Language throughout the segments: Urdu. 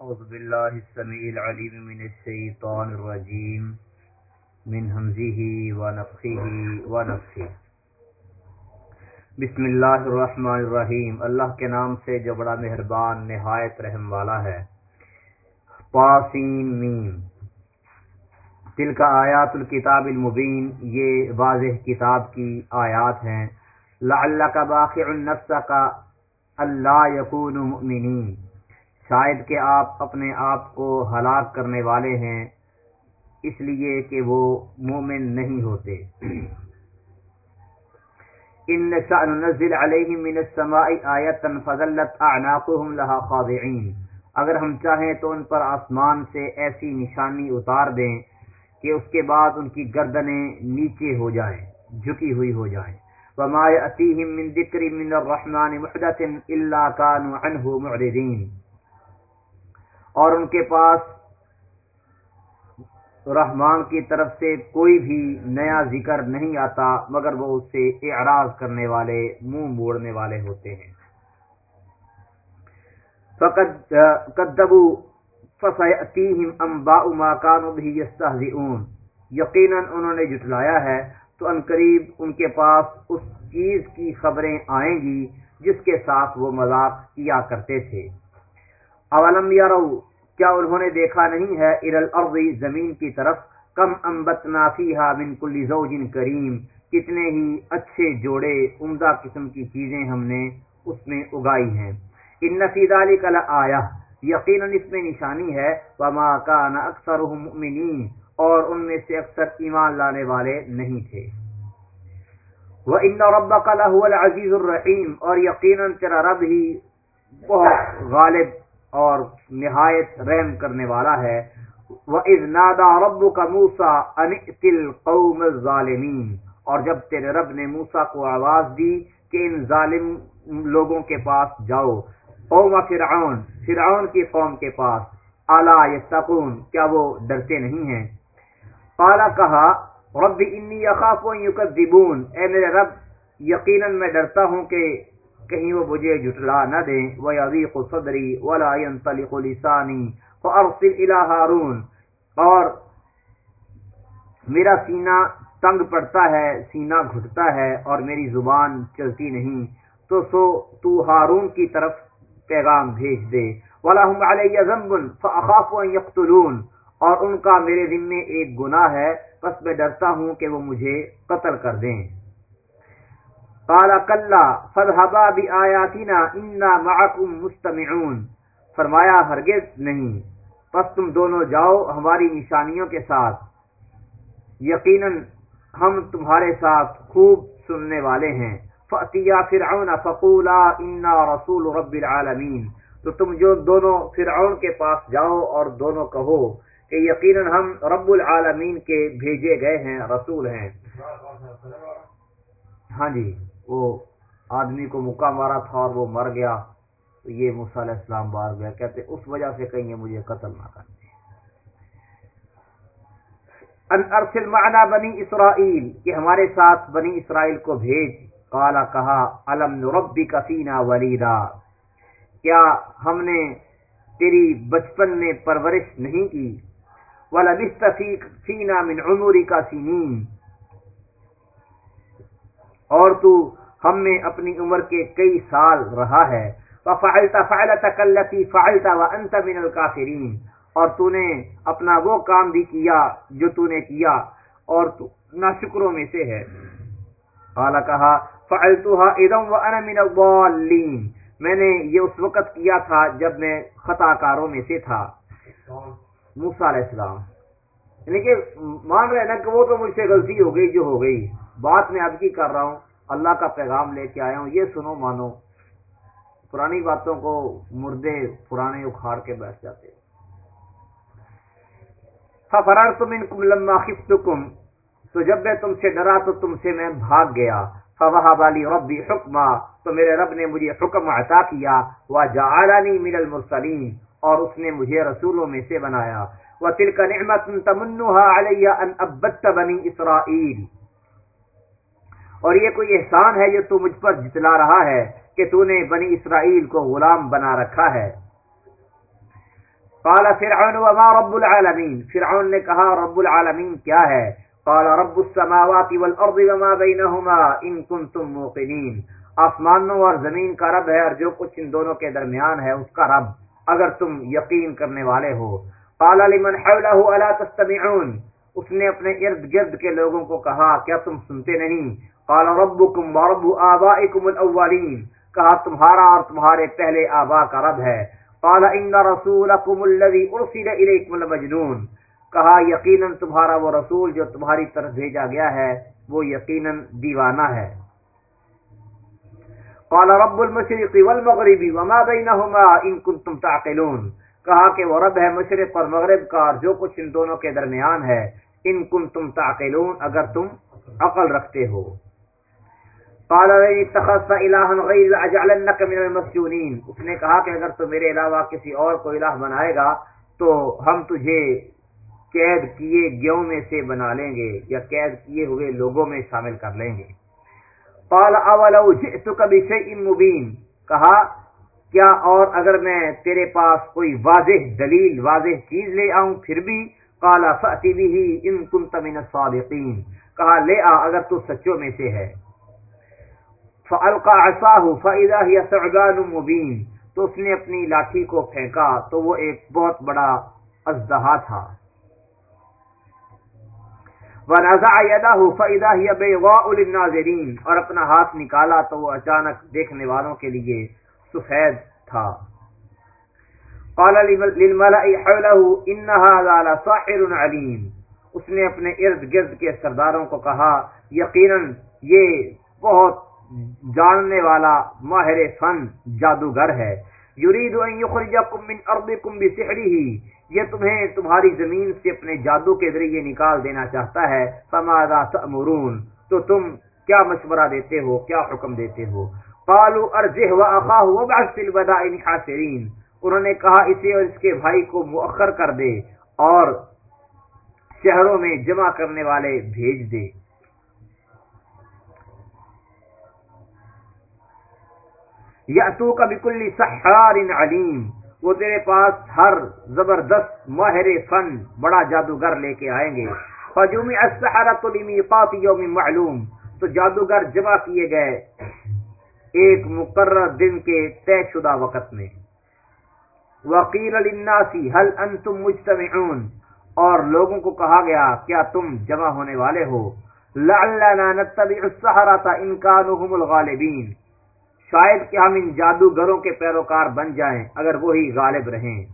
أعوذ بالله السميع العليم من الشيطان الرجيم. من همزه ونفخه ونفخه. بسم اللہ الرحمن الرحیم. اللہ کے نام سے جو بڑا مہربان، نہایت رحم والا ہے. پاسین میم. دل کا آیات الکتاب المبین، یہ واضح کتاب کی آیات ہیں. لعلک باخع النفس کا اللہ یکون مؤمنین. شاید کہ آپ اپنے آپ کو ہلاک کرنے والے ہیں، اس لیے کہ وہ مومن نہیں ہوتے۔ ان ننزل علیہم من السماء آیتا فظلت اعناقهم لها خاضعین۔ اگر ہم چاہیں تو ان پر آسمان سے ایسی نشانی اتار دیں کہ اس کے بعد ان کی گردنیں نیچے ہو جائیں، جھکی ہوئی ہو جائیں۔ وما يأتيهم من ذكر من الرحمن محدث الا كانوا عنه معرضين اور ان کے پاس رحمان کی طرف سے کوئی بھی نیا ذکر نہیں آتا، مگر وہ اس سے اعراض کرنے والے، منہ موڑنے والے ہوتے ہیں۔ فقد قدبوا انباء ما كانوا به یقینا انہوں نے جٹلایا ہے تو ان قریب ان کے پاس اس چیز کی خبریں آئیں گی جس کے ساتھ وہ مذاق کیا کرتے تھے۔ اولم یارو کیا انہوں نے دیکھا نہیں ہے ارل زمین کی طرف کم امبت نافیہ من کل زوج کریم کتنے ہی اچھے جوڑے عمدہ قسم کی چیزیں ہم نے اس میں اگائی ہیں۔ ان نفید علی کل آیا یقیناً اس میں نشانی ہے۔ وما کان اکثر مؤمنین۔ اور ان میں سے اکثر ایمان لانے والے نہیں تھے۔ وہ ان رب کا العزیز الرحیم اور یقیناً تیرا رب ہی بہت غالب اور نہایت رحم کرنے والا ہے۔ وہ از نادا رب کا موسا قوم ظالمین اور جب تیرے رب نے موسا کو آواز دی کہ ان ظالم لوگوں کے پاس جاؤ، قوم فرعون فرعون کی قوم کے پاس اعلیٰ یتقون، کیا وہ ڈرتے نہیں ہیں؟ قالا، کہا، رب انی اخاف یکذبون۔ اے میرے رب، یقینا میں ڈرتا ہوں کہ کہیں وہ مجھے جھٹلا نہ دیں وہ ویضیق صدری ولا ينطلق لسانی فارسل الى هارون۔ اور میرا سینہ تنگ پڑتا ہے، سینہ گھٹتا ہے اور میری زبان چلتی نہیں۔ تو سو تو ہارون کی طرف پیغام بھیج دے۔ وَلَهُمْ عَلَيَّ ذَنْبٌ فَأَخَافُ أَن يَقْتُلُونَ۔ اور ان کا میرے ذمے ایک گناہ ہے، بس میں ڈرتا ہوں کہ وہ مجھے قتل کر دیں۔ کالا کلّا فضحبا بھی آیاتینا انا معکم مستمعون فرمایا ہرگز نہیں پس تم دونوں جاؤ ہماری نشانیوں کے ساتھ یقیناً ہم تمہارے ساتھ خوب سننے والے ہیں فتیا فرعون فقولا انا رسول رب العالمین تو تم جو دونوں فرعون کے پاس جاؤ اور دونوں کہو کہ یقیناً ہم رب العالمین کے بھیجے گئے ہیں رسول ہیں۔ ہاں جی۔ وہ آدمی کو مکہ مارا تھا اور وہ مر گیا، تو یہ موسیٰ علیہ السلام بار گیا، کہتے اس وجہ سے کہیں مجھے قتل نہ کرتے ان ارسل معنا بنی اسرائیل، کہ ہمارے ساتھ بنی اسرائیل کو بھیج۔ کالا کہا علم نربی کفینا ولیدا، کیا ہم نے تیری بچپن میں پرورش نہیں کی؟ ولبست فینا من عمری کا اور تو ہم میں اپنی عمر کے کئی سال رہا ہے۔ فعلت فعلتك التي فعلت وانت من الكافرين۔ اور تو نے اپنا وہ کام بھی کیا جو تو نے کیا۔ اور تو ناشکروں میں سے ہے۔ قال کہا فعلتها اذا وانا من الضالين۔ میں نے یہ اس وقت کیا تھا جب میں خطا کاروں میں سے تھا۔ موسا علیہ السلام۔ یعنی کہ مان رہے نا کہ وہ تو مجھ سے غلطی ہو گئی جو ہو گئی۔ بات میں اب کی کر رہا ہوں، اللہ کا پیغام لے کے آیا ہوں، یہ سنو، مانو۔ پرانی باتوں کو مردے پرانے اکھاڑ کے بیٹھ جاتے فرار تم ان کم لما کم تو جب میں تم سے ڈرا تو تم سے میں بھاگ گیا۔ فواہ والی ربی حکما تو میرے رب نے مجھے حکم عطا کیا۔ وہ جعلانی من المرسلین اور اس نے مجھے رسولوں میں سے بنایا۔ وہ تل کا نعمت تمنحا علیہ ان ابت بنی اسرائیل اور یہ کوئی احسان ہے جو تو مجھ پر جتلا رہا ہے کہ تو نے بنی اسرائیل کو غلام بنا رکھا ہے۔ قال فرعون وما رب العالمین۔ فرعون نے کہا، رب العالمین کیا ہے؟ قال، رب السماوات والارض وما بينهما ان كنتم موقنين آسمانوں اور زمین کا رب ہے اور جو کچھ ان دونوں کے درمیان ہے اس کا رب، اگر تم یقین کرنے والے ہو۔ قال، لمن حوله الا تستمعون؟ اس نے اپنے ارد گرد کے لوگوں کو کہا، کیا تم سنتے نہیں؟ قال ربكم ورب آبائكم الاولين کہا تمہارا اور تمہارے پہلے آبا کا رب ہے قال ان رسولكم الذي ارسل اليكم لمجنون کہا یقیناً تمہارا وہ رسول جو تمہاری طرف بھیجا گیا ہے وہ یقیناً دیوانہ ہے قال رب المشرق والمغرب وما بينهما ان كنتم تعقلون کہا کہ وہ رب ہے مشرق اور مغرب کا اور جو کچھ ان دونوں کے درمیان ہے ان کنتم تعقلون اگر تم عقل رکھتے ہو قال لئن اتخذت الها غير اجعلنك من المسجونين. اس نے کہا کہ اگر تو میرے علاوہ کسی اور کو الہ بنائے گا، تو ہم تجھے قید کیے گیوں میں سے بنا لیں گے یا قید کیے ہوئے لوگوں میں شامل کر لیں گے۔ قال اولو جئتك بشيء مبين کہا، کیا اور اگر میں تیرے پاس کوئی واضح دلیل، واضح چیز لے آؤں پھر بھی؟ قال فاتی به ان كنت من الصادقين کہا، لے آ، اگر تو سچوں میں سے ہے۔ فالقى عصاه فاذا هي ثعبان مبين تو اس نے اپنی لاٹھی کو پھینکا تو وہ ایک بہت بڑا اژدہا تھا۔ ونزع يده فاذا هي بيضاء للناظرين اور اپنا ہاتھ نکالا تو وہ اچانک دیکھنے والوں کے لیے سفید تھا۔ قال للملأ حوله ان هذا لساحر عليم۔ اس نے اپنے ارد گرد کے سرداروں کو کہا، یقینا یہ بہت جاننے والا ماہر فن جادوگر ہے۔ یرید ان یخرجکم من ارضکم بسحره یہ تمہیں تمہاری زمین سے اپنے جادو کے ذریعے نکال دینا چاہتا ہے۔ فماذا تأمرون؟ تو تم کیا مشورہ دیتے ہو؟ کیا حکم دیتے ہو؟ قالوا ارجه واخاه وابعث في البدائن حاصرين انہوں نے کہا، اسے اور اس کے بھائی کو مؤخر کر دے اور شہروں میں جمع کرنے والے بھیج دے۔ یاتوک بكل سحار علیم۔ وہ تیرے پاس ہر زبردست ماہر فن، بڑا جادوگر لے کے آئیں گے۔ فجومی لمیقات یوم معلوم۔ تو جادوگر جمع کیے گئے ایک مقرر دن کے طے شدہ وقت میں۔ وکیل للناسی هل انتم مجتمعون؟ اور لوگوں کو کہا گیا، کیا تم جمع ہونے والے ہو؟ لعلنا نتبع السحرة ان كانوا هم الغالبین۔ شاید کہ ہم ان جادوگروں کے پیروکار بن جائیں اگر وہی غالب رہیں۔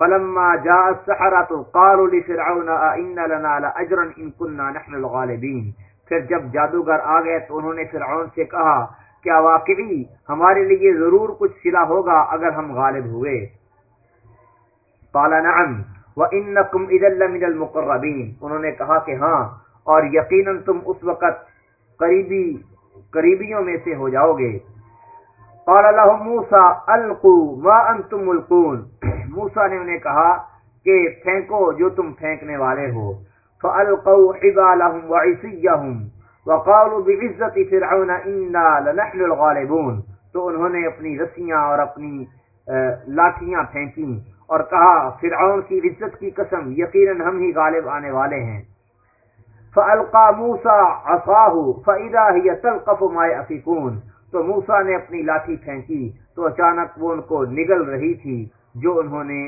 فلما جاء السحرة قالوا لفرعون ان لنا لاجرا ان كنا نحن الغالبين پھر جب جادوگر آ گئے تو انہوں نے فرعون سے کہا، کیا واقعی ہمارے لیے ضرور کچھ صلہ ہوگا اگر ہم غالب ہوئے؟ قال، نعم وانکم اذا لمن المقربین۔ انہوں نے کہا کہ ہاں اور یقینا تم اس وقت قریبی، قریبیوں میں سے ہو جاؤ گے۔ قال لهم موسى القوا ما انتم ملقون. موسی نے انہیں کہا کہ پھینکو جو تم پھینکنے والے ہو۔ فالقوا حبالهم وعصيهم وقالوا بعزت فرعون انا لنحن الغالبون۔ تو انہوں نے اپنی رسیاں اور اپنی لاٹھیاں پھینکی اور کہا، فرعون کی عزت کی قسم، یقینا ہم ہی غالب آنے والے ہیں۔ فالقى موسى عصاه فاذا هي تلقف ما يافكون تو موسا نے اپنی لاٹھی پھینکی تو اچانک وہ ان کو نگل رہی تھی جو انہوں نے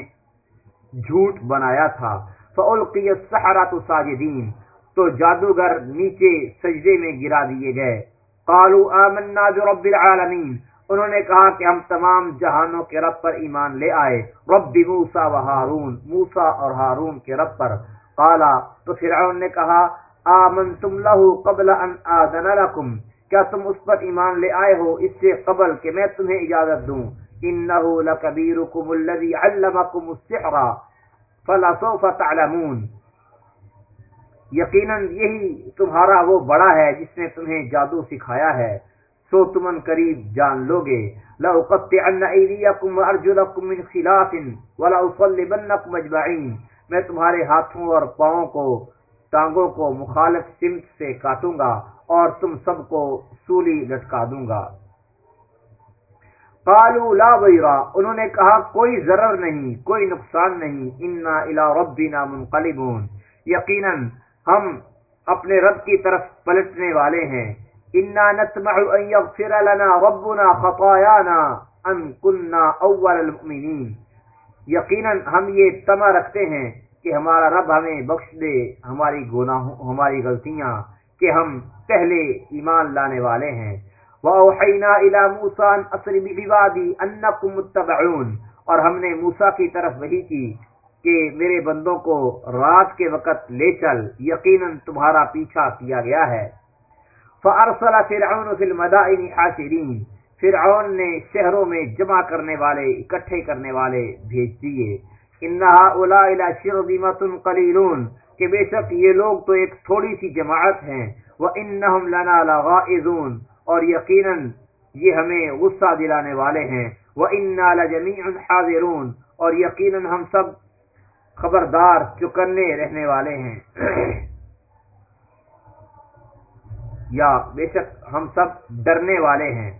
جھوٹ بنایا تھا۔ فعلقی سہارا تو ساجدین تو جادوگر نیچے سجدے میں گرا دیے گئے۔ کالو آمنا رب العالمین انہوں نے کہا کہ ہم تمام جہانوں کے رب پر ایمان لے آئے۔ رب موسا و ہارون موسا اور ہارون کے رب پر۔ کالا تو فرعون نے کہا آمن تم لہو قبل ان آدن لکم کیا تم اس پر ایمان لے آئے ہو اس سے قبل کہ میں تمہیں اجازت دوں؟ انه لكبيركم الذي علمكم السحر فلا سوف تعلمون۔ یقینا یہی تمہارا وہ بڑا ہے جس نے تمہیں جادو سکھایا ہے۔ سو تمن قریب جان لو گے لا اقطعن ايديكم وارجلكم من خلاف ولا میں تمہارے ہاتھوں اور پاؤں کو، ٹانگوں کو مخالف سمت سے کاٹوں گا۔ اور تم سب کو سولی لٹکا دوں گا۔ قالوا لا بیرا انہوں نے کہا، کوئی ضرر نہیں، کوئی نقصان نہیں۔ انا الى ربنا منقلبون۔ یقینا ہم اپنے رب کی طرف پلٹنے والے ہیں۔ انا نسمع ان یغفر لنا ربنا خطايانا ان كنا اول المؤمنین یقینا ہم یہ تما رکھتے ہیں کہ ہمارا رب ہمیں بخش دے، ہماری گناہوں، ہماری غلطیاں۔ کہ ہم پہلے ایمان لانے والے ہیں۔ وَأَوْحَيْنَا إِلَى مُوسَىٰ أَنْ أَسْرِ بِعِبَادِي أَنَّكُمْ مُتَّبَعُونَ۔ اور ہم نے موسیٰ کی طرف وحی کی کہ میرے بندوں کو رات کے وقت لے چل، یقیناً تمہارا پیچھا کیا گیا ہے۔ فَأَرْسَلَ فِرْعَوْنُ فِي الْمَدَائِنِ حَاشِرِينَ۔ فرعون نے شہروں میں جمع کرنے والے، اکٹھے کرنے والے بھیج دیے۔ انہا اولا شرذمۃ قلیلون کہ بے شک یہ لوگ تو ایک تھوڑی سی جماعت ہیں وہ انہم لنا لغائظون، اور یقیناً یہ ہمیں غصہ دلانے والے ہیں وہ انا لجمیع حاضرون، اور یقیناً ہم سب خبردار چکنے رہنے والے ہیں۔ یا بے شک ہم سب ڈرنے والے ہیں۔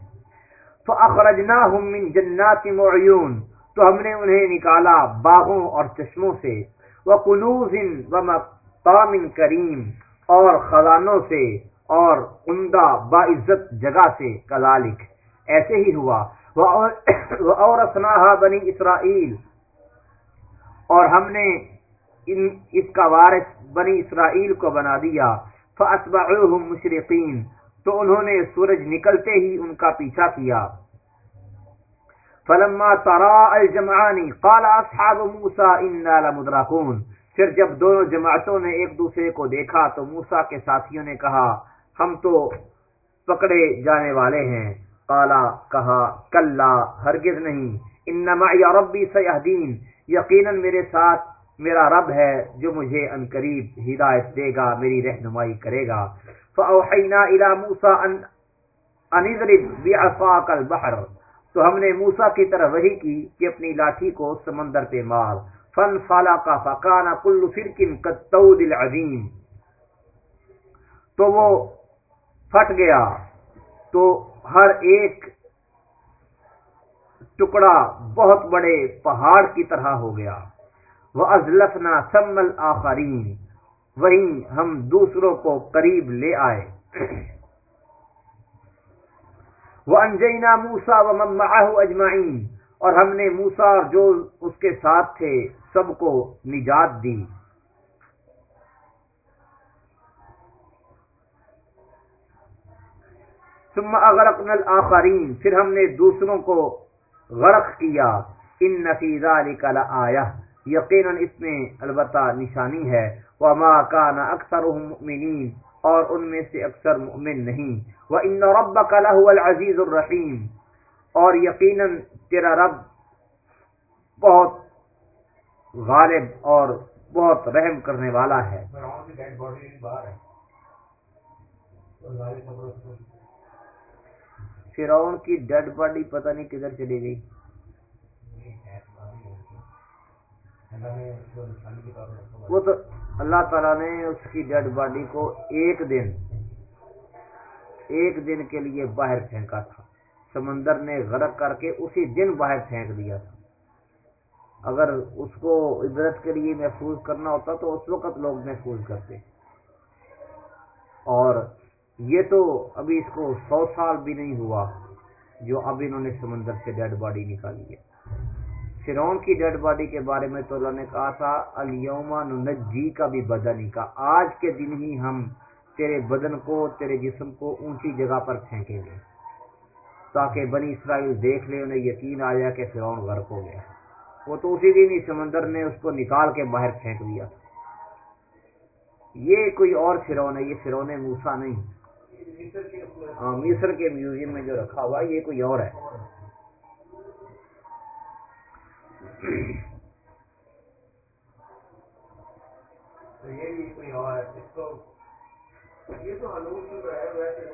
فَأَخْرَجْنَاهُمْ مِنْ جَنَّاتِ مُعْيُونَ، تو ہم نے انہیں نکالا باغوں اور چشموں سے۔ وَقُنُوزٍ وَمَقَامٍ کریم اور خزانوں سے اور عمدہ باعزت جگہ سے کذالک۔ ایسے ہی ہوا۔ وَأَوْرَثْنَاهَا بَنِي اسرائیل۔ اور ہم نے ان اس کا وارث بنی اسرائیل کو بنا دیا۔ فَأَتْبَعُوهُمْ مُشْرِقِينَ تو انہوں نے سورج نکلتے ہی ان کا پیچھا کیا۔ فلما ترا الجمعانی قال اصحاب موسى انا لمدركون پھر جب دونوں جماعتوں نے ایک دوسرے کو دیکھا تو موسا کے ساتھیوں نے کہا، ہم تو پکڑے جانے والے ہیں۔ قالا کہا، کلا، ہرگز نہیں۔ انما یا ربی سیہدین، یقینا میرے ساتھ میرا رب ہے جو مجھے ان قریب ہدایت دے گا، میری رہنمائی کرے گا۔ فاوحینا الى موسى ان انذرب بعصاك البحر۔ تو ہم نے موسیٰ کی طرف وحی کی کہ اپنی لاٹھی کو سمندر پہ مار۔ فن فالا کا فکانا کل فرکن کتود العظیم۔ تو وہ پھٹ گیا۔ تو ہر ایک ٹکڑا بہت بڑے پہاڑ کی طرح ہو گیا۔ وہ ازلفنا سمل آخرین وہیں ہم دوسروں کو قریب لے آئے۔ وہ انجینا موسا و مماح اجمعین اور ہم نے موسا اور جو اس کے ساتھ تھے سب کو نجات دی۔ ثم اغرقنا الاخرین پھر ہم نے دوسروں کو غرق کیا۔ ان نفی ذلک لآیہ یقینا اس میں البتہ نشانی ہے۔ وما كان اکثرهم مؤمنین اور ان میں سے اکثر مؤمن نہیں۔ وان ربك لهو العزيز الرحیم اور یقینا تیرا رب بہت غالب اور بہت رحم کرنے والا ہے۔ فرعون کی ڈیڈ باڈی پتہ نہیں کدھر چلی گئی۔ وہ تو اللہ تعالیٰ نے اس کی ڈیڈ باڈی کو ایک دن ایک دن کے لیے باہر پھینکا تھا۔ سمندر نے غرق کر کے اسی دن باہر پھینک دیا تھا۔ اگر اس کو عبرت کے لیے محفوظ کرنا ہوتا تو اس وقت لوگ محفوظ کرتے۔ اور یہ تو ابھی اس کو سو سال بھی نہیں ہوا جو اب انہوں نے سمندر سے ڈیڈ باڈی نکالی ہے۔ فرون کی ڈیڈ باڈی کے بارے میں تو اللہ نے کہا تھا الیوما نجی کا بھی بدن ہی کا آج کے دن ہی ہم تیرے بدن کو، تیرے جسم کو اونچی جگہ پر پھینکیں گے، تاکہ بنی اسرائیل دیکھ لے، انہیں یقین آ کہ فرعون غرق ہو گیا۔ وہ تو اسی دن ہی سمندر نے اس کو نکال کے باہر پھینک دیا تھا۔ یہ کوئی اور فرعون ہے، یہ فرعون موسا نہیں۔ ہاں، مصر کے میوزیم میں جو رکھا ہوا یہ کوئی اور ہے۔ تو یہ بھی کوئی اور اس کو یہ تو ہنوز جو ہے، ویسے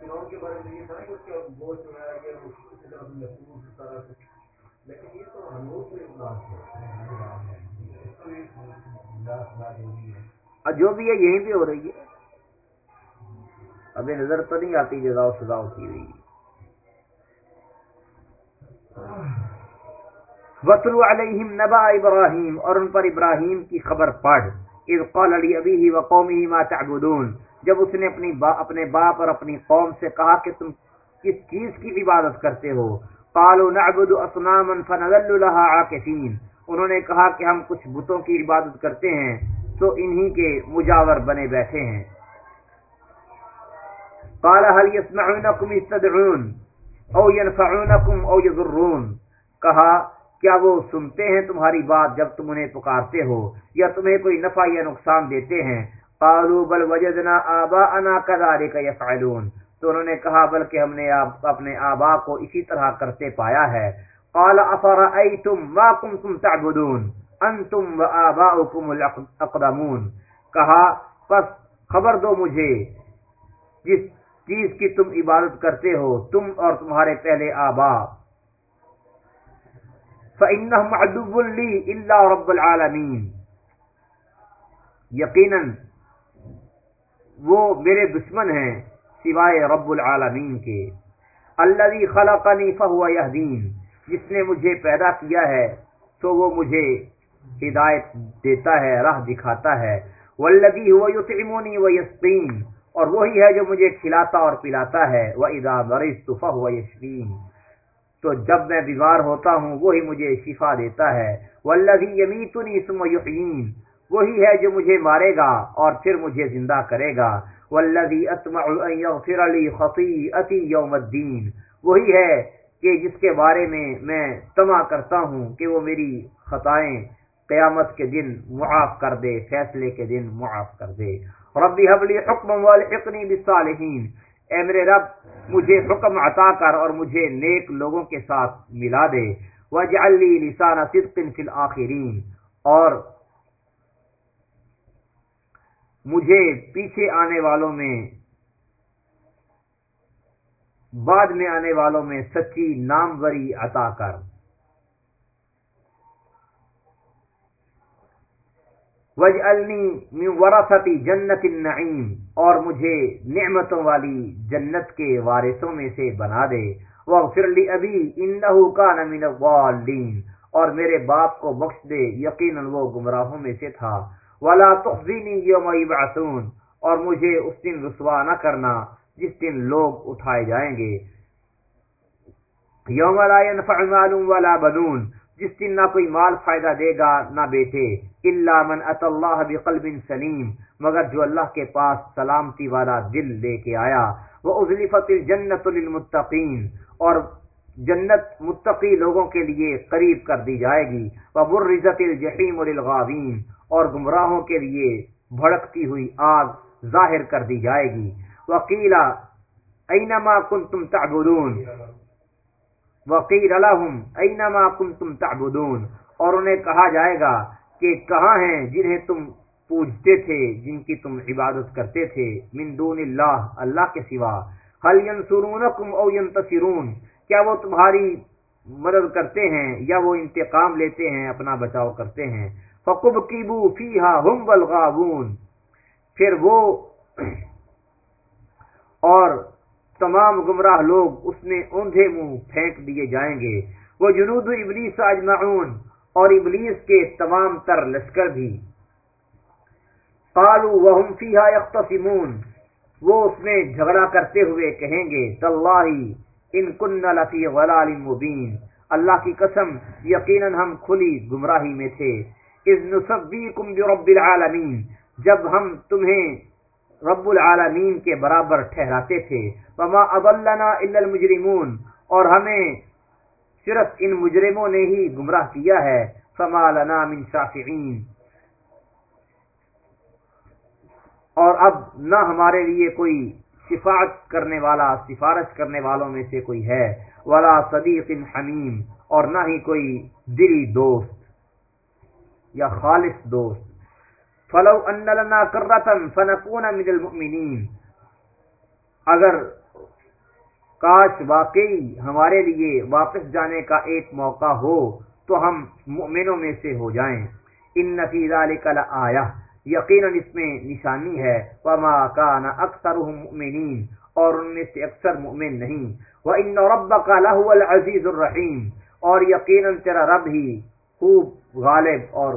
فرون کے بارے میں یہ تھا کہ اس کا گوشت جو ہے یہ اسی طرح سے محفوظ اس طرح سے۔ لیکن یہ تو ہنوز سے جو بھی ہے، یہیں پہ ہو رہی ہے۔ ابھی نظر تو نہیں آتی جزا و سزا ہوتی ہوئی وطلو علیہم نبا ابراہیم اور ان پر ابراہیم کی خبر پڑھ۔ اذ قال علی ابی و قومی ما تعبدون۔ جب اس نے اپنی با، اپنے باپ اور اپنی قوم سے کہا کہ تم کس چیز کی عبادت کرتے ہو؟ قالوا نعبد اصناما فنظل لها عاکفین انہوں نے کہا کہ ہم کچھ بتوں کی عبادت کرتے ہیں، تو انہی کے مجاور بنے بیٹھے ہیں۔ قال هل يسمعونكم استدعون؟ او ينفعونكم او يضرون؟ کہا کیا وہ سنتے ہیں تمہاری بات جب تم انہیں پکارتے ہو یا تمہیں کوئی نفع یا نقصان دیتے ہیں؟ قالوا بل وجدنا آباءنا كذلك يفعلون۔ تو انہوں نے کہا، بلکہ ہم نے اپنے آبا کو اسی طرح کرتے پایا ہے۔ قال افرأيتم ما كنتم تعبدون؟ انتم وآباؤكم الاقدمون۔ کہا، پس خبر دو مجھے، جس چیز کی تم عبادت کرتے ہو، تم اور تمہارے پہلے آبا فَإِنَّهُمْ عَدُوٌ لِّي إِلَّا رَبُّ الْعَالَمِينَ۔ یقیناً وہ میرے دشمن ہیں سوائے رب العالمین کے۔ الذي خلقني فهو يهدين۔ جس نے مجھے پیدا کیا ہے، تو وہ مجھے ہدایت دیتا ہے، راہ دکھاتا ہے۔ والذي هو يطعمني ويسقين۔ اور وہی ہے جو مجھے کھلاتا اور پلاتا ہے۔ واذا مرضت فهو يشفين۔ تو جب میں بیمار ہوتا ہوں، وہی مجھے شفا دیتا ہے۔ والذی یمیتنی ثم یحیین وہی ہے جو مجھے مارے گا اور پھر مجھے زندہ کرے گا۔ والذی اطمع ان یغفر لی خطیئتی یوم الدین وہی ہے کہ جس کے بارے میں میں تما کرتا ہوں کہ وہ میری خطائیں قیامت کے دن معاف کر دے، فیصلے کے دن معاف کر دے۔ ربی حبلی حکم والحقنی بالصالحین اے میرے رب، مجھے حکم عطا کر اور مجھے نیک لوگوں کے ساتھ ملا دے۔ وجعل لی لسان صدق فی الاخرین اور مجھے پیچھے آنے والوں میں، بعد میں آنے والوں میں سچی ناموری عطا کر۔ وجعلنی من ورثتی جنت النعیم اور مجھے نعمتوں والی جنت کے وارثوں میں سے بنا دے۔ واغفر لی ابی، انہو کان من الضالین۔ اور میرے باپ کو بخش دے، یقینا وہ گمراہوں میں سے تھا۔ ولا تخزینی یوم یبعثون۔ اور مجھے اس دن رسوا نہ کرنا جس دن لوگ اٹھائے جائیں گے۔ یوم لا ينفع مال ولا بنون۔ جس دن نہ کوئی مال فائدہ دے گا نہ بیٹے اللہ من ات اللہ بقلب سلیم، مگر جو اللہ کے پاس سلامتی والا دل لے کے آیا، وہ ازلیفت الجنت للمتقین، اور جنت متقی لوگوں کے لیے قریب کر دی جائے گی وہ برزت الجحیم للغاوین اور گمراہوں کے لیے بھڑکتی ہوئی آگ ظاہر کر دی جائے گی۔ وکیلا اینما کنتم تعبدون؟ وقیر الحم اینما کنتم تعبدون۔ اور انہیں کہا جائے گا کہ کہاں ہیں جنہیں تم پوجتے تھے، جن کی تم عبادت کرتے تھے؟ من دون اللہ اللہ کے سوا۔ حل ینصرونکم او ینتصرون؟ کیا وہ تمہاری مدد کرتے ہیں یا وہ انتقام لیتے ہیں، اپنا بچاؤ کرتے ہیں؟ فقب کیبو فیہا ہم والغاوون پھر وہ اور تمام گمراہ لوگ اس میں اوندھے منہ پھینک دیے جائیں گے۔ وہ جنود ابلیس اجمعون اور ابلیس کے تمام تر لشکر بھی۔ قالوا وهم فيها يختصمون وہ اس میں جھگڑا کرتے ہوئے کہیں گے، تاللہ، ان كنا لفی ضلال مبین۔ اللہ کی قسم، یقینا ہم کھلی گمراہی میں تھے۔ اذ نسبیکم برب العالمین۔ جب ہم تمہیں رب العالمین کے برابر ٹھہراتے تھے۔ وما اضلنا الا المجرمون۔ اور ہمیں صرف ان مجرموں نے ہی گمراہ کیا ہے۔ فما لنا من شافعین اور اب نہ ہمارے لیے کوئی شفاعت کرنے والا، سفارش کرنے والوں میں سے کوئی ہے۔ ولا صدیق حمیم اور نہ ہی کوئی دلی دوست یا خالص دوست۔ فلو ان لنا کرتن فنکون من المؤمنین اگر کاش واقعی ہمارے لیے واپس جانے کا ایک موقع ہو تو ہم مؤمنوں میں سے ہو جائیں۔ ان نفی ذلک لآیہ یقینا اس میں نشانی ہے۔ وما کان اکثرهم مؤمنین اور ان میں سے اکثر مؤمن نہیں۔ وان ربک لهو العزیز الرحیم اور یقیناً تیرا رب ہی خوب غالب اور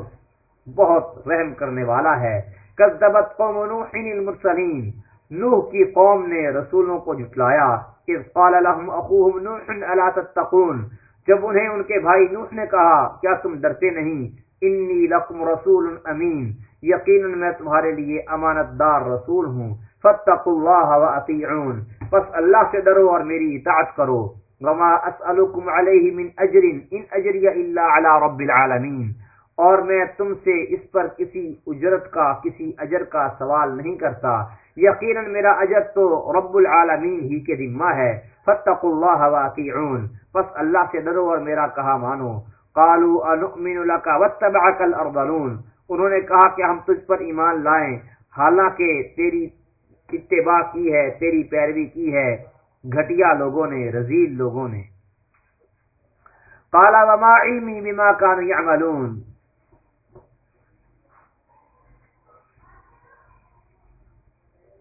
بہت رحم کرنے والا ہے۔ کذبت قوم نوح المرسلین نوح کی قوم نے رسولوں کو جٹلایا اذ قال لهم اخوهم نوح الا تتقون۔ جب انہیں ان کے بھائی نوح نے کہا، کیا تم ڈرتے نہیں؟ انی لکم رسول امین۔ یقیناً میں تمہارے لیے امانت دار رسول ہوں۔ فتقوا اللہ واطیعون۔ پس اللہ سے ڈرو اور میری اطاعت کرو۔ وما اسألكم علیہ من اجر، ان اجری الا علی رب العالمین۔ اور میں تم سے اس پر کسی اجرت کا، کسی اجر کا سوال نہیں کرتا۔ یقیناً میرا اجر تو رب العالمین ہی کے ذمہ ہے۔ فتقوا اللہ واطیعون۔ پس اللہ سے ڈرو اور میرا کہا مانو۔ قالوا انؤمن لك واتبعك الارذلون۔ انہوں نے کہا کہ ہم تجھ پر ایمان لائیں۔ حالانکہ تیری اتباع کی ہے، تیری پیروی کی ہے۔ گھٹیا لوگوں نے، رزیل لوگوں نے۔ قال وما علمی بما كانوا يعملون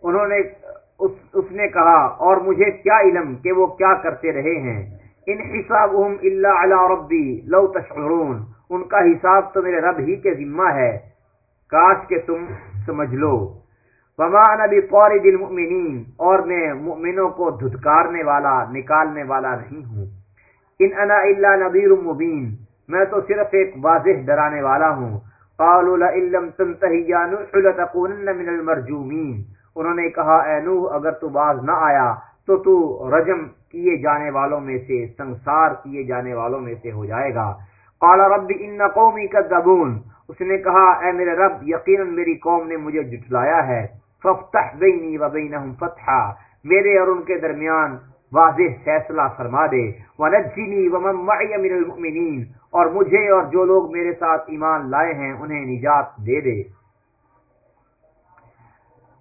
انہوں نے اس, اس نے کہا اور مجھے کیا علم کہ وہ کیا کرتے رہے ہیں؟ ان حسابهم الا على ربي لو تشعرون ان کا حساب تو میرے رب ہی کے ذمہ ہے۔ کاش کہ تم سمجھ لو۔ وما انا بطارد المؤمنین اور میں مؤمنوں کو دھتکارنے والا نکالنے والا نہیں ہوں۔ ان انا الا نذیر مبین میں تو صرف ایک واضح ڈرانے والا ہوں۔ قالوا لئن لم تنتهي يا نوح لتكونن من المرجومین۔ انہوں نے کہا، اے نوح، اگر تو باز نہ آیا تو تو رجم کیے جانے والوں میں سے، سنسار کیے جانے والوں میں سے ہو جائے گا۔ قال، رب، ان قومی کذبون اس نے کہا، اے میرے رب، یقینا میری قوم نے مجھے جھٹلایا ہے۔ ففتح بینی و بینہم فتحا، میرے اور ان کے درمیان واضح فیصلہ فرما دے۔ ونجنی ومن معی من المؤمنین، اور مجھے اور جو لوگ میرے ساتھ ایمان لائے ہیں، انہیں نجات دے دے۔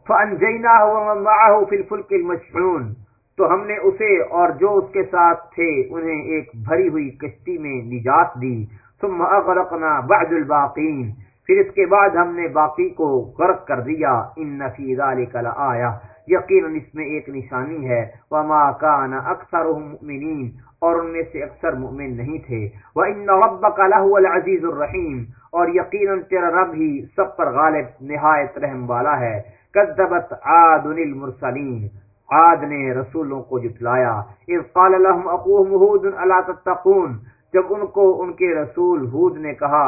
فانجیناہ ومن معه فی الفلک المشحون تو ہم نے اسے اور جو اس کے ساتھ تھے انہیں ایک بھری ہوئی کشتی میں نجات دی۔ ثم اغرقنا بعد الباقین پھر اس کے بعد ہم نے باقی کو غرق کر دیا۔ ان فی ذلک لآیہ یقینا اس میں ایک نشانی ہے۔ وما کان اکثرهم مؤمنین اور ان میں سے اکثر مؤمن نہیں تھے۔ وان ربک لهو العزیز الرحیم اور یقینا تیرا رب ہی سب پر غالب نہایت رحم والا ہے۔ کذبت عاد المرسلین، عاد نے رسولوں کو جتلایا اذ قال لهم اخوهم هود الا تتقون، جب ان کو ان کے رسول ہود نے کہا،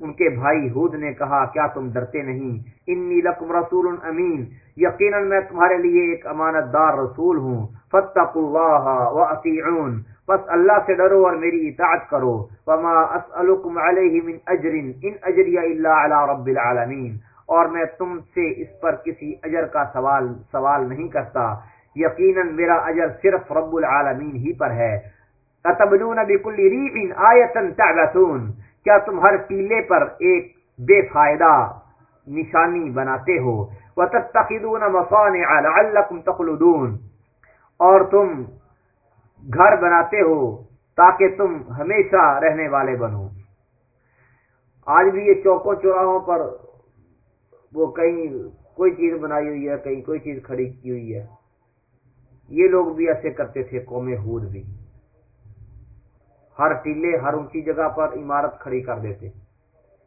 ان کے بھائی ہود نے کہا، کیا تم ڈرتے نہیں؟ انی لکم رسول امین، یقینا میں تمہارے لیے ایک امانت دار رسول ہوں فتقوا اللہ واطیعون پس اللہ سے ڈرو اور میری اطاعت کرو، وما اسالکم علیہ من اجر، ان اجری الا علی رب العالمین۔ اور میں تم سے اس پر کسی اجر کا سوال سوال نہیں کرتا۔ یقینا میرا اجر صرف رب العالمین ہی پر ہے۔ اتبنون بكل ريح آیه تعبثون۔ کیا تم ہر ٹیلے پر ایک بے فائدہ نشانی بناتے ہو؟ وتتخذون مصانع لعلكم تخلدون۔ اور تم گھر بناتے ہو تاکہ تم ہمیشہ رہنے والے بنو۔ آج بھی یہ چوکوں چوراہوں پر وہ کہیں کوئی چیز بنائی ہوئی ہے، کہیں کوئی چیز کھڑی کی ہوئی ہے۔ یہ لوگ بھی ایسے کرتے تھے، قوم ہود بھی۔ ہر ٹیلے، ہر اونچی جگہ پر عمارت کھڑی کر دیتے۔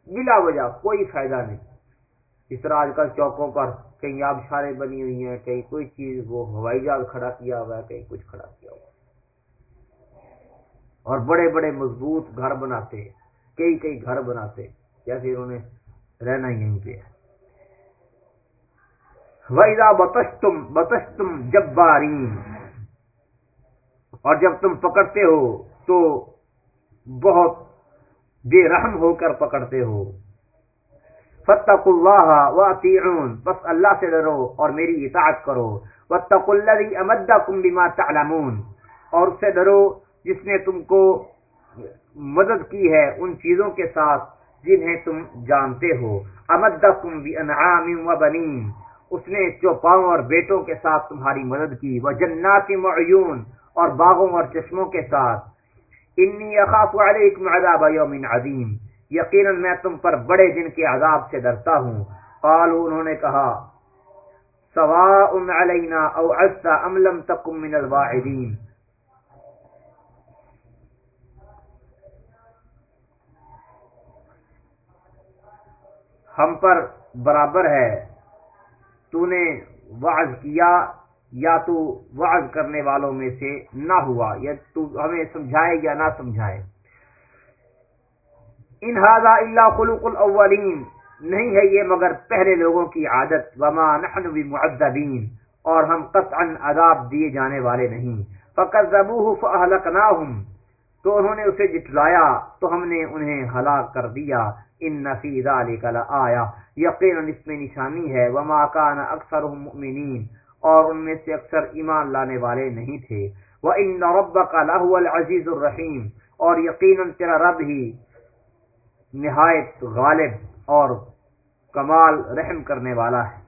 بلا وجہ، کوئی فائدہ نہیں۔ اس طرح آج کل چوکوں پر کہیں آبشاریں بنی ہوئی ہیں، کہیں کوئی چیز، وہ ہوائی جہاز کھڑا کیا ہوا ہے، کہیں کچھ کھڑا کیا ہوا اور بڑے بڑے مضبوط گھر بناتے، کئی کئی گھر بناتے، جیسے انہوں نے رہنا ہی یہیں پہ ویزا بتش تم بتش تم جب اور جب تم پکڑتے ہو تو بہت بے رحم ہو کر پکڑتے ہو۔ فتق اللہ واطیعون بس اللہ سے ڈرو اور میری اطاعت کرو۔ واتقوا الذي امدكم بما تعلمون اور اس سے ڈرو جس نے تم کو مدد کی ہے ان چیزوں کے ساتھ جنہیں تم جانتے ہو۔ امدکم بانعام وبنین اس نے چوپاؤں اور بیٹوں کے ساتھ تمہاری مدد کی، وہ جنات معیون اور باغوں اور چشموں کے ساتھ۔ انی اخاف علیکم عذاب یوم عظیم۔ یقینا میں تم پر بڑے دن کے عذاب سے ڈرتا ہوں۔ قالوا، انہوں نے کہا، سواء علینا او عستا ام لم تکم من الواعدین۔ ہم پر برابر ہے۔ تو نے وعظ کیا، یا تو وعظ کرنے والوں میں سے نہ ہوا، یا تو ہمیں سمجھائے یا نہ سمجھائے۔ ان ہاضا اللہ خلوق الاولین۔ نہیں ہے یہ مگر پہلے لوگوں کی عادت۔ وما نحن بمعذبین۔ اور ہم قطعا عذاب دیے جانے والے نہیں۔ فکذبوه فاهلكناهم تو انہوں نے اسے جٹلایا، تو ہم نے انہیں ہلاک کر دیا۔ ان نفی ذلك لآیا یقینا اس میں نشانی ہے۔ وما كان اکثرهم مؤمنین۔ اور ان میں سے اکثر ایمان لانے والے نہیں تھے۔ وان ربك لهو العزيز الرحیم اور یقینا تیرا رب ہی نہایت غالب اور کمال رحم کرنے والا ہے۔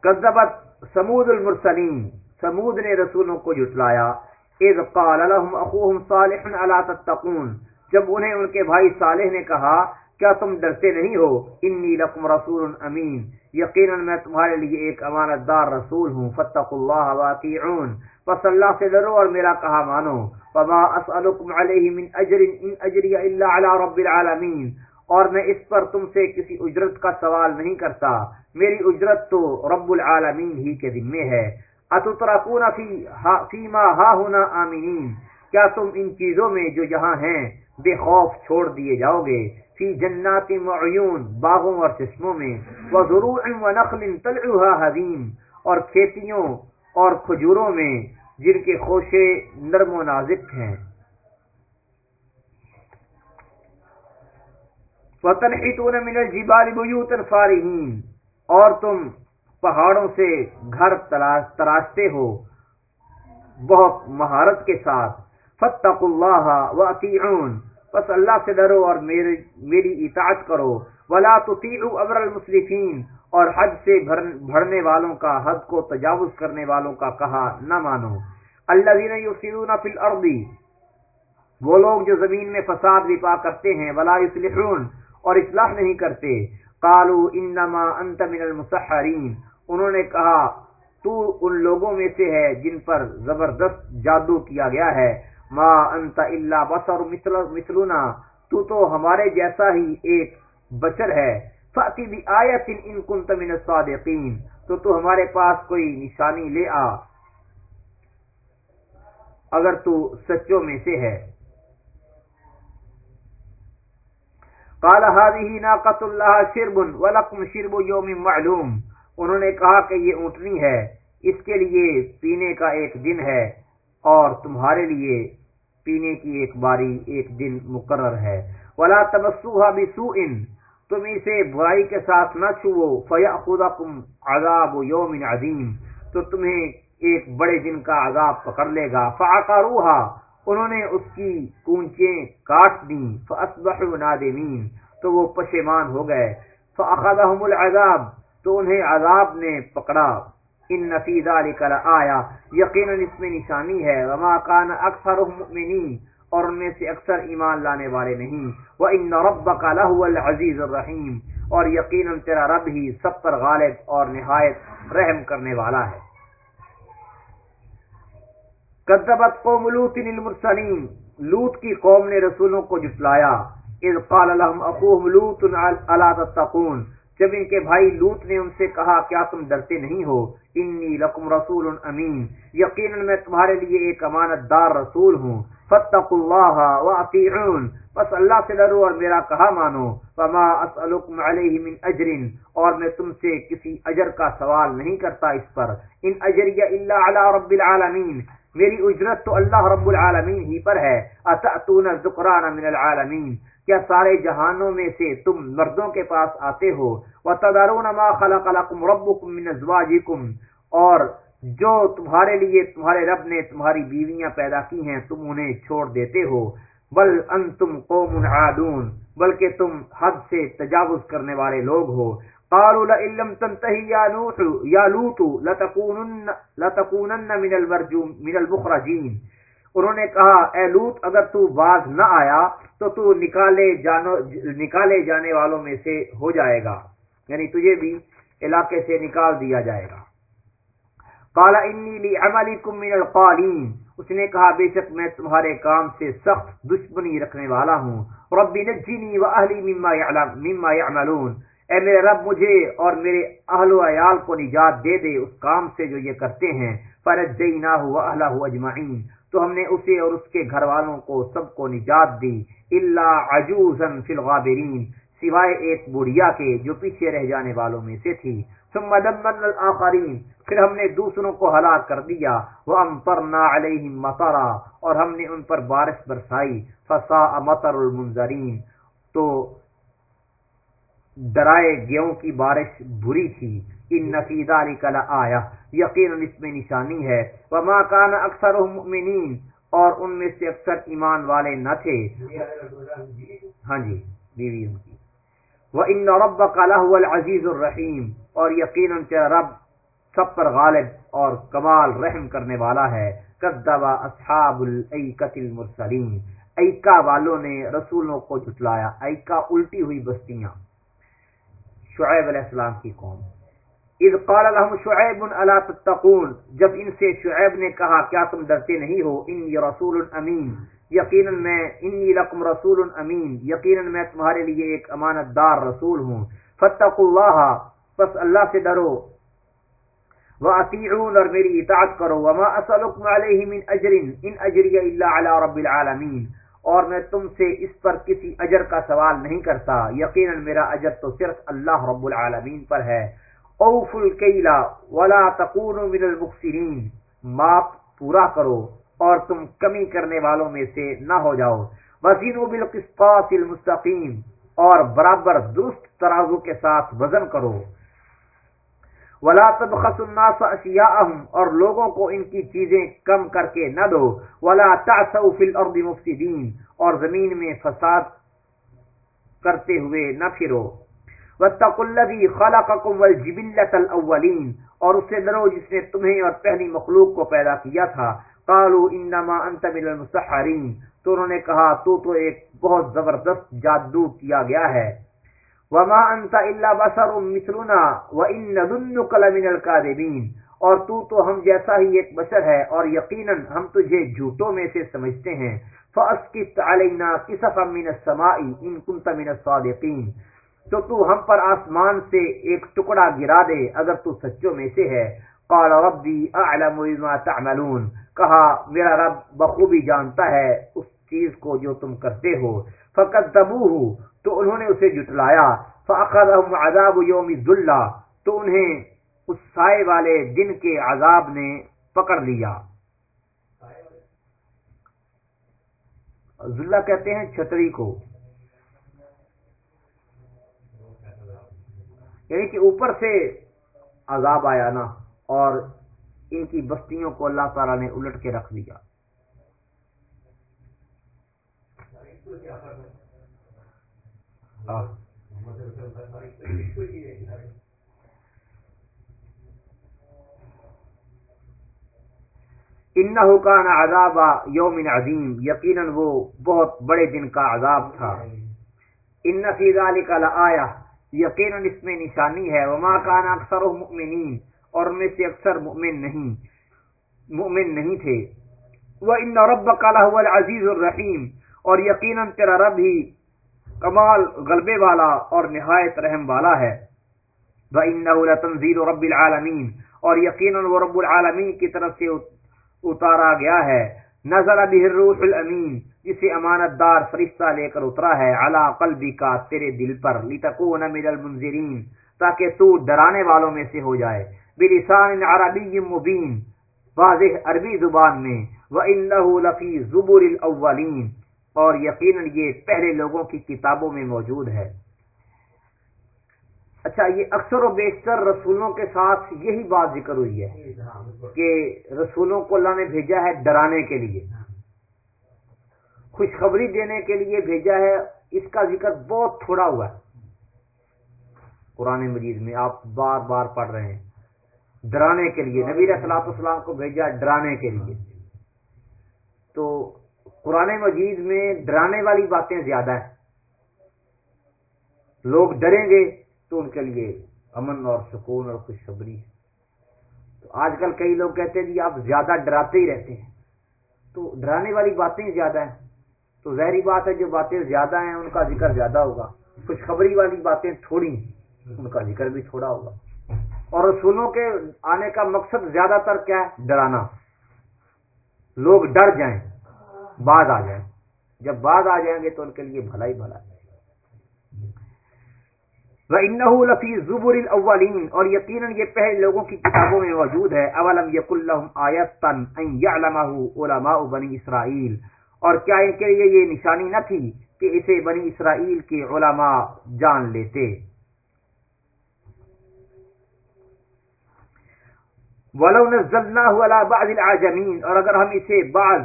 کذبت سمود المرسلین۔ سمود نے رسولوں کو جٹلایا اذ قال لهم اخوهم صالح الا تتقون؟ جب انہیں ان کے بھائی صالح نے کہا، کیا تم ڈرتے نہیں ہو؟ انی لکم رسول امین۔ یقینا میں تمہارے لیے ایک امانت دار رسول ہوں۔ فتقوا اللہ واطیعون۔ پس اللہ سے ڈرو اور میرا کہا مانو۔ وما اسالکم علیہ من اجر ان اجری الا علی رب العالمین۔ اور میں اس پر تم سے کسی اجرت کا سوال نہیں کرتا۔ میری اجرت تو رب العالمین ہی کے ذمے ہے۔ اتترکون فی فی ما ها هنا کیا تم ان چیزوں میں جو یہاں ہیں، بے خوف چھوڑ دیے جاؤ گے؟ فی جنات معیون باغوں اور چشموں میں وزروع ونخل طلعها حدیم اور کھیتیوں اور کھجوروں میں، جن کے خوشے نرم و نازک ہیں۔ وتنحتون من الجبال بيوتا فارهين اور تم پہاڑوں سے گھر تراشتے ہو۔ بہت مہارت کے ساتھ۔ فتق اللہ واطیعون پس اللہ سے ڈرو اور میری میری اطاعت کرو۔ ولا تطیعوا امر المسرفین اور حد سے بھرنے والوں کا حد کو تجاوز کرنے والوں کا کہا نہ مانو۔ الذين يفسدون في الارض وہ لوگ جو زمین میں فساد وپا کرتے ہیں، ولا يصلحون اور اصلاح نہیں کرتے۔ قالوا انما انت من المسحرین انہوں نے کہا، تو ان لوگوں میں سے ہے جن پر زبردست جادو کیا گیا ہے۔ ما انت الا بصر مثلنا، تو تو ہمارے جیسا ہی ایک بشر ہے۔ فاتی بھی آیت ان کنت من الصادقین، تو تو ہمارے پاس کوئی نشانی لے آ۔ اگر تو سچوں میں سے ہے۔ قال هذه ناقۃ الله شرب ولكم شرب يوم معلوم۔ انہوں نے کہا کہ یہ اونٹنی ہے، اس کے لیے پینے کا ایک دن ہے اور تمہارے لیے پینے کی ایک باری ایک دن مقرر ہے۔ ولا تمسوها بسوء، تم اسے برائی کے ساتھ نہ چھوو۔ فیاخذکم عذاب یوم عظیم تو تمہیں ایک بڑے دن کا عذاب پکڑ لے گا۔ فعقروها، انہوں نے اس کی کونچیں کاٹ دیں۔ فاصبحوا نادمین تو وہ پشیمان ہو گئے۔ فاخذهم العذاب تو انہیں عذاب نے پکڑا۔ ان نفی ذلک آیا یقینا اس میں نشانی ہے۔ وما كان اکثرهم مؤمنین اور ان میں سے اکثر ایمان لانے والے نہیں۔ وان ربک لهو العزیز الرحیم اور یقینا تیرا رب ہی سب پر غالب اور نہایت رحم کرنے والا ہے۔ کذبت قوم لوط المرسلین لوط کی قوم نے رسولوں کو جٹلایا اذ قال لهم اخوهم لوط الا تتقون۔ جب ان کے بھائی لوط نے ان سے کہا، کیا تم ڈرتے نہیں ہو؟ انی لکم رسول امین۔ یقینا میں تمہارے لیے ایک امانت دار رسول ہوں۔ فتقوا اللہ واطیعون۔ پس اللہ سے ڈرو اور میرا کہا مانو۔ فما اسالکم علیہ من اجر اور میں تم سے کسی اجر کا سوال نہیں کرتا اس پر۔ ان اجریہ الا علی رب العالمین۔ میری اجرت تو اللہ رب العالمین ہی پر ہے۔ اتاتون الذکران من العالمین۔ کیا سارے جہانوں میں سے تم مردوں کے پاس آتے ہو؟ وتذرون ما خلق لكم ربكم من ازواجكم اور جو تمہارے لیے تمہارے رب نے تمہاری بیویاں پیدا کی ہیں، تم انہیں چھوڑ دیتے ہو۔ بل انتم قوم عادون۔ بلکہ تم حد سے تجاوز کرنے والے لوگ ہو۔ قالوا لئن لم تنتهي يا نوح يا لوط لتكونن لتكونن من المرجوم من المخرجين۔ انہوں نے کہا، اے لوط اگر تو باز نہ آیا تو تو نکالے جانو، نکالے جانے والوں میں سے ہو جائے گا۔ یعنی تجھے بھی علاقے سے نکال دیا جائے گا۔ قال، انی لعملکم من القالین اس نے کہا، بے شک میں تمہارے کام سے سخت دشمنی رکھنے والا ہوں۔ ربی نجینی و اہلی مما یعملون۔ اے میرے رب، مجھے اور میرے اہل و عیال کو نجات دے دے اس کام سے جو یہ کرتے ہیں۔ فرجیناہ و اہلہ اجمعین۔ تو ہم نے اسے اور اس کے گھر والوں کو سب کو نجات دی اللہ عجوزا فی الغابرین سوائے ایک بڑھیا کے جو پیچھے رہ جانے والوں میں سے تھی۔ ثم دمرنا الاخرین پھر ہم نے دوسروں کو ہلاک کر دیا۔ وہ امطرنا علیہم مطرا، اور ہم نے ان پر بارش برسائی۔ فسا مطر المنظرین تو ڈرائے گیوں کی بارش بری تھی۔ ان نفیدہ کلا آیا یقین اس میں نشانی ہے۔ وما کان اکثر مؤمنین، اور ان میں سے اکثر ایمان والے نہ تھے۔ ہاں جی بیوی ان کی۔ وہ ان رب العزیز الرحیم اور یقیناً تیرا رب سب پر غالب اور کمال رحم کرنے والا ہے۔ کدبا اصحاب الایکت المرسلین۔ ایکا والوں نے رسولوں کو جھٹلایا، ایکا الٹی ہوئی بستیاں۔ شعیب علیہ السلام کی قوم۔ اذ قال لهم شعیب الا تتقون، جب ان سے شعیب نے کہا، کیا تم ڈرتے نہیں ہو؟ انی رسول امین. یقینا میں، انی لکم رسول امین. یقینا میں تمہارے لیے ایک امانت دار رسول ہوں. فتقوا اللہ، پس اللہ سے ڈرو. واطیعون اور میری اطاعت کرو. وما اسالکم علیہ من اجر ان اجری الا علی رب العالمین اور میں تم سے اس پر کسی اجر کا سوال نہیں کرتا. یقینا میرا اجر تو صرف اللہ رب العالمین پر ہے. اوف الکیلا ولا تکونوا من المخسرین۔ ماپ پورا کرو اور تم کمی کرنے والوں میں سے نہ ہو جاؤ۔ وزینوا بالقسطاس المستقیم اور برابر درست ترازو کے ساتھ وزن کرو۔ ولا تبخس الناس اشیاءهم اور لوگوں کو ان کی چیزیں کم کر کے نہ دو۔ ولا تعثوا في الارض مفسدين اور زمین میں فساد کرتے ہوئے نہ پھرو۔ واتقوا الذي خلقكم والجبلة الاولين اور اس سے ڈرو جس نے تمہیں اور پہلی مخلوق کو پیدا کیا تھا۔ قالوا انما انت من المسحرين تو انہوں نے کہا، تو تو ایک بہت زبردست جادو کیا گیا ہے۔ وما انت الا بشر مثلنا وان نظنك لمن الكاذبين اور تو تو ہم جیسا ہی ایک بشر ہے، اور یقینا ہم تجھے جھوٹوں میں سے سمجھتے ہیں۔ فاسقط علينا كسفا من السماء ان كنت من الصادقين تو تو ہم پر آسمان سے ایک ٹکڑا گرا دے، اگر تو سچوں میں سے ہے۔ قال ربي اعلم بما تعملون۔ کہا، میرا رب بخوبی جانتا ہے اس چیز کو جو تم کرتے ہو۔ فكذبوه تو انہوں نے اسے جٹلایا۔ فاخذهم عذاب یوم الذلہ، تو انہیں اس سائے والے دن کے عذاب نے پکڑ لیا۔ ذلہ کہتے ہیں چھتری کو۔ یعنی کہ اوپر سے عذاب آیا نا، اور ان کی بستیوں کو اللہ تعالی نے الٹ کے رکھ دیا۔ ان حکان عذاب یوم عظیم، یقیناً وہ بہت بڑے دن کا عذاب تھا۔ ان فی ذلک لآیہ۔ یقیناً اس میں نشانی ہے۔ وما کان اکثر مؤمنین اور میں سے اکثر مؤمن نہیں مؤمن نہیں تھے۔ وان ربک لهو العزیز الرحیم اور یقیناً تیرا رب ہی کمال، غلبے والا اور نہایت رحم والا ہے۔ وَإِنَّهُ لَتَنزِيلُ رَبِّ الْعَالَمِينَ۔ اور یقیناً وہ رب العالمین کی طرف سے اتارا گیا ہے۔ نزل به الروح الامین، جسے امانت دار فرشتہ لے کر اترا ہے علی قلبی کا تیرے دل پر، لتکون من المنذرین، تاکہ تو ڈرانے والوں میں سے ہو جائے۔ بلسان عربی مبین، واضح عربی زبان میں، وَإِنَّهُ لَفِي زُبُرِ الْأَوَّلِينَ۔ اور یقیناً یہ پہلے لوگوں کی کتابوں میں موجود ہے۔ اچھا یہ اکثر و بیشتر رسولوں کے ساتھ یہی بات ذکر ہوئی ہے کہ رسولوں کو اللہ نے بھیجا ہے ڈرانے کے لیے۔ خوشخبری دینے کے لیے بھیجا ہے اس کا ذکر بہت تھوڑا ہوا ہے۔ قرآن مجید میں آپ بار بار پڑھ رہے ہیں۔ ڈرانے کے لیے نبی صلاح السلام کو بھیجا ڈرانے کے لیے۔ تو قرآن مجید میں ڈرانے والی باتیں زیادہ ہیں۔ لوگ ڈریں گے تو ان کے لیے امن اور سکون اور خوشخبری ہے۔ تو آج کل کئی لوگ کہتے ہیں جی آپ زیادہ ڈراتے ہی رہتے ہیں۔ تو ڈرانے والی باتیں زیادہ ہیں۔ تو ظاہری بات ہے جو باتیں زیادہ ہیں ان کا ذکر زیادہ ہوگا۔ خوشخبری والی باتیں تھوڑی ان کا ذکر بھی تھوڑا ہوگا۔ اور رسولوں کے آنے کا مقصد زیادہ تر کیا ہے؟ ڈرانا۔ لوگ ڈر جائیں بعد آ جائیں۔ جب بعد آ جائیں گے تو ان کے لیے بھلا ہی بھلا ہے وَإِنَّهُ لَفِي زُبُرِ الْأَوَّلِينَ اور یقیناً یہ پہلے لوگوں کی کتابوں میں موجود ہے۔ اولم یقل لهم آیتا ان يعلمه علماء بنی اسرائیل اور کیا ان کے لیے یہ نشانی نہ تھی کہ اسے بنی اسرائیل کے علماء جان لیتے۔ ولو نزلناه على بعض العجمین اور اگر ہم اسے بعض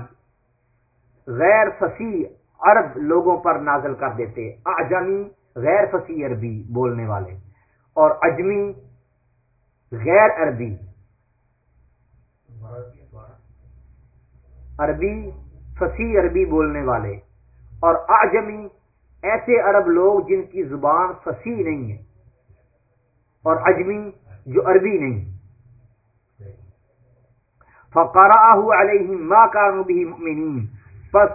غیر فصیح عرب لوگوں پر نازل کر دیتے۔ اعجمی غیر فصیح عربی بولنے والے اور اجمی غیر عربی عربی فصیح عربی بولنے والے اور اعجمی ایسے عرب لوگ جن کی زبان فصیح نہیں ہے اور اجمی جو عربی نہیں فقارا علیہ ما کانو بھی مؤمنین۔ پس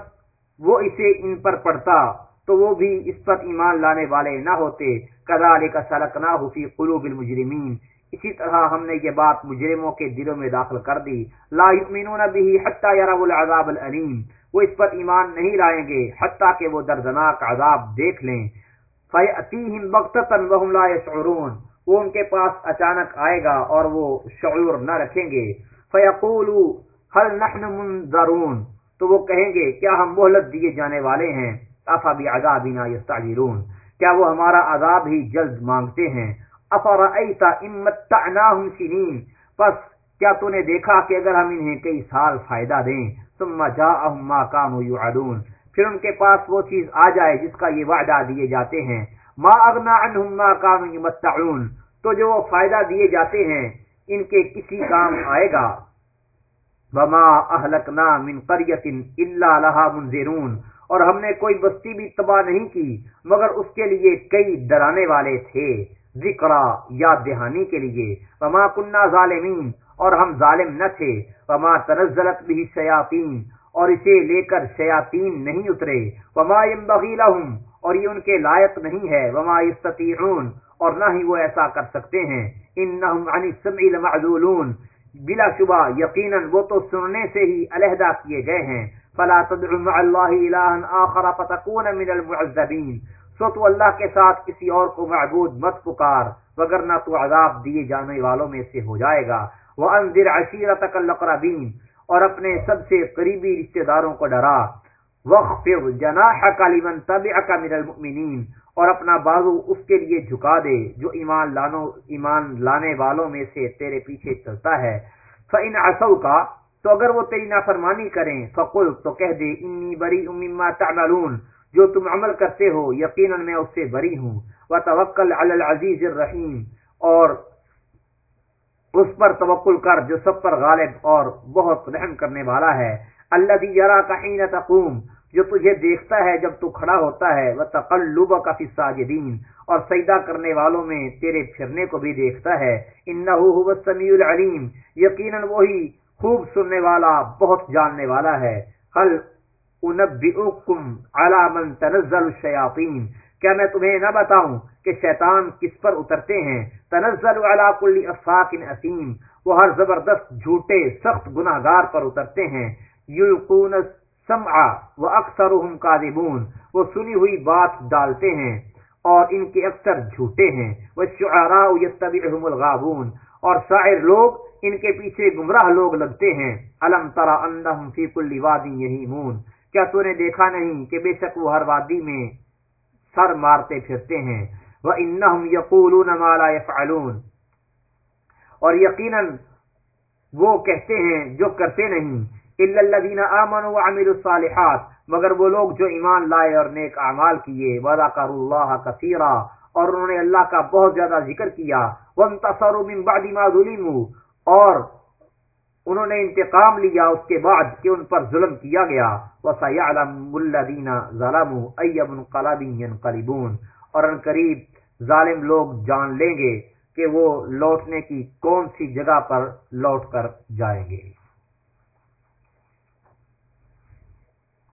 وہ اسے ان پر پڑھتا تو وہ بھی اس پر ایمان لانے والے نہ ہوتے۔ کدال کا سلک نہ قلوب المجرمین۔ اسی طرح ہم نے یہ بات مجرموں کے دلوں میں داخل کر دی۔ لا یؤمنون به حتى يروا العذاب الالم وہ اس پر ایمان نہیں لائیں گے حتیٰ کہ وہ دردناک عذاب دیکھ لیں۔ فیاتیہم بغتتا وهم لا يشعرون وہ ان کے پاس اچانک آئے گا اور وہ شعور نہ رکھیں گے۔ فیقولوا هل نحن منذرون تو وہ کہیں گے، کیا ہم مہلت دیے جانے والے ہیں؟ افا بھی عذابنا یستعجلون۔ کیا وہ ہمارا عذاب ہی جلد مانگتے ہیں؟ افرأیت امتعناہم سنین۔ پس کیا تو نے دیکھا کہ اگر ہم انہیں کئی سال فائدہ دیں، ثم جاءہم ما کانوا یعدون۔ پھر ان کے پاس وہ چیز آ جائے جس کا یہ وعدہ دیے جاتے ہیں۔ ما اغنا عنہم ما کانوا یمتعون تو جو وہ فائدہ دیے جاتے ہیں، ان کے کسی کام آئے گا۔ وما اہلکنا من قریت الا لها منذرون۔ اور ہم نے کوئی بستی بھی تباہ نہیں کی، مگر اس کے لیے کئی ڈرانے والے تھے۔ ذکر یا دہانی کے لیے۔ وما کنہ ظالمین اور ہم ظالم نہ تھے۔ وما تنزلت بھی شیاطین اور اسے لے کر شیاطین نہیں اترے۔ وما ينبغي لهم۔ اور یہ ان کے لائق نہیں ہے۔ وما يستطيعون۔ اور نہ ہی وہ ایسا کر سکتے ہیں۔ انہم عن السمع لمعذولون بلا شبہ، یقیناً وہ تو سننے سے ہی علیحدہ کیے گئے ہیں۔ فلا تدع مع الله الها اخر فتكون من المعذبين۔ سو تو اللہ کے ساتھ کسی اور کو معبود مت پکار وگرنہ تو عذاب دیے جانے والوں میں سے ہو جائے گا۔ وانذر عشيرتك الاقربين اور اپنے سب سے قریبی رشتہ داروں کو ڈرا۔ وخفض جناحك لمن تبعك من المؤمنين۔ اور اپنا بازو اس کے لیے جھکا دے جو ایمان لانو ایمان لانے والوں میں سے تیرے پیچھے چلتا ہے۔ فَإِنْ عَصَوْكَ تو اگر وہ تیری نافرمانی کریں فقل تو کہہ دے انی بری مما تعملون۔ جو تم عمل کرتے ہو، یقینا میں اس سے بری ہوں۔ وتوکل علی العزیز الرحیم اور اس پر توکل کر، جو سب پر غالب اور بہت رحم کرنے والا ہے۔ الذي يراك حين تقوم۔ جو تجھے دیکھتا ہے جب تو کھڑا ہوتا ہے وہ تقلب کا فی ساجدین اور سجدہ کرنے والوں میں تیرے پھرنے کو بھی دیکھتا ہے۔ انه هو السميع العليم، یقینا وہی خوب سننے والا، بہت جاننے والا ہے۔ حل انبئکم علی من تنزل الشیاطین کیا میں تمہیں نہ بتاؤں کہ شیطان کس پر اترتے ہیں؟ تنزل علی کل افاق اسیم وہ ہر زبردست جھوٹے، سخت گناہگار پر اترتے ہیں۔ یلقون السمع واکثرهم کاذبون، وہ سنی ہوئی بات ڈالتے ہیں اور ان کے اکثر جھوٹے ہیں وہ والشعراء یتبعهم الغابون، اور شاعر لوگ ان کے پیچھے گمراہ لوگ لگتے ہیں۔ الم ترا انہم فی کل وادی یہیمون، کیا تو نے دیکھا نہیں کہ بے شک وہ ہر وادی میں سر مارتے پھرتے ہیں؟ وہ وانہم یقولون ما لا يفعلون اور یقینا وہ کہتے ہیں جو کرتے نہیں۔ الذين امنوا وعملوا الصالحات، مگر وہ لوگ جو ایمان لائے اور نیک اعمال کیے وذكروا الله كثيرا اور انہوں نے اللہ کا بہت زیادہ ذکر کیا، وانتصروا من بعد ما ظلموا، اور انہوں نے انتقام لیا اس کے بعد کہ ان پر ظلم کیا گیا وَسَيَعْلَمُ الَّذِينَ ظَلَمُوا أَيَّ مُنْقَلَبٍ يَنْقَلِبُونَ اور ان قریب ظالم لوگ جان لیں گے کہ وہ لوٹنے کی کون سی جگہ پر لوٹ کر جائیں گے۔